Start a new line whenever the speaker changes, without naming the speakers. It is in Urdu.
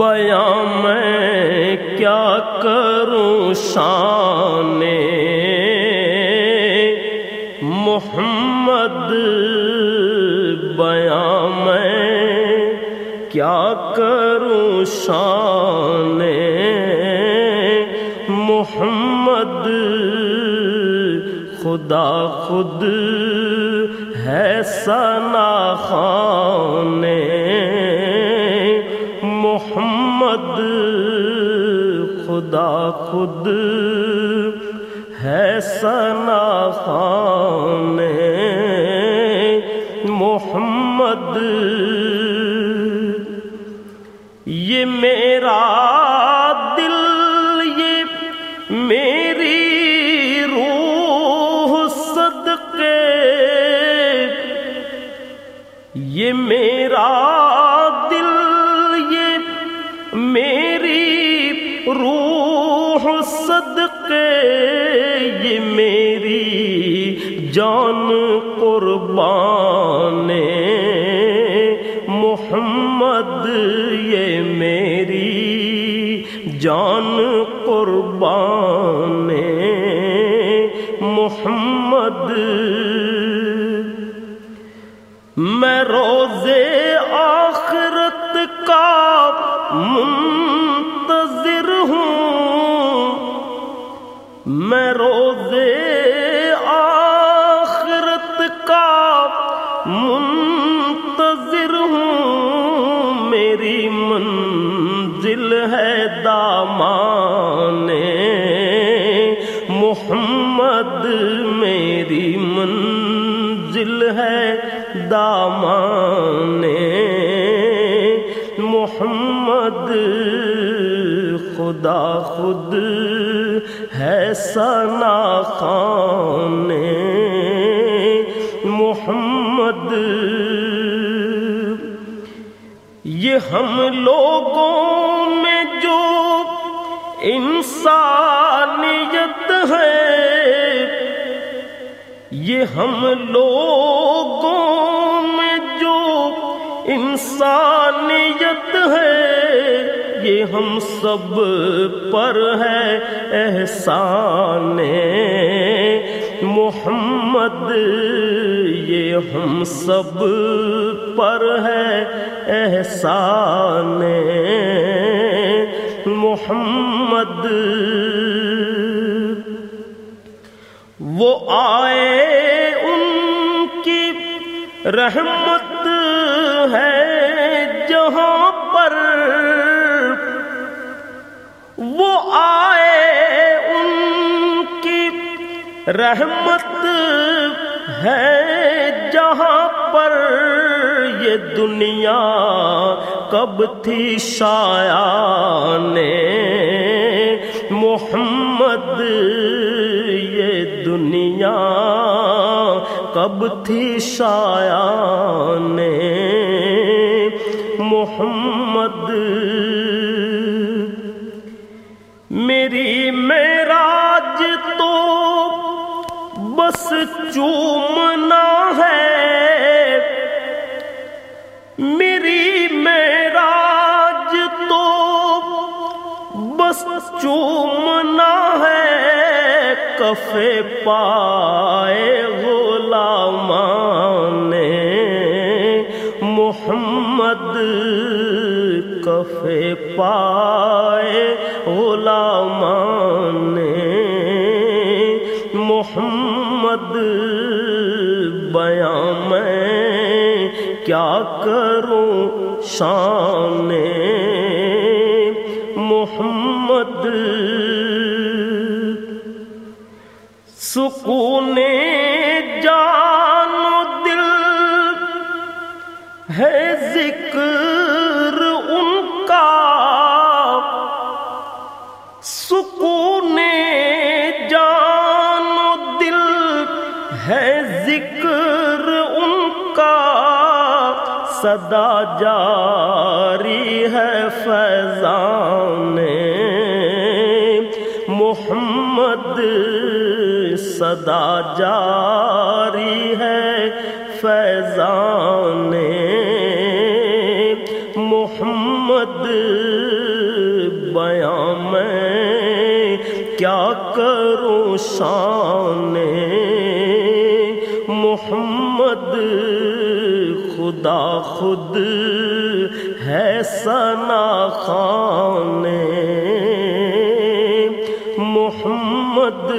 بیاں میں کیا کروں شان محمد؟ بیاں میں کیا کروں شان محمد؟ خدا خود ہے سنا خان محمد، خدا خود ہے سنا خان محمد۔ یہ میرا دل، یہ میری روح صدقے۔ یہ میرا روح صدقے یہ میری جان قربان محمد یہ میری جان قربان محمد۔ میں روزے میں روزے آخرت کا منتظر ہوں۔ میری منزل ہے دامان محمد۔ میری منزل ہے دامان محمد۔ خدا خود ہے سنا خان محمد۔ یہ ہم لوگوں میں جو انسانیت ہے، یہ ہم لوگوں میں جو انسانیت ہے یہ ہم سب پر ہے احسان محمد، یہ ہم سب پر ہے احسان محمد۔ وہ آئے ان کی رحمت ہے جہاں وہ آئے ان کی رحمت ہے جہاں پر یہ دنیا کب تھی شایان محمد، یہ دنیا کب تھی شایان محمد میری میراج تو بس چومنا ہے۔ میری میراج تو بس چومنا ہے۔ کفے پائے غلامان محمد کفے پائے غلامان محمد بیاں میں کیا کروں شان محمد سکون جان دل ہے ذکر سکون جان دل ہے ذکر ان کا، صدا جاری ہے فیضان محمد، صدا جاری ہے فیضان کیا کروں شان محمد؟ خدا خود ہے سنا خان محمد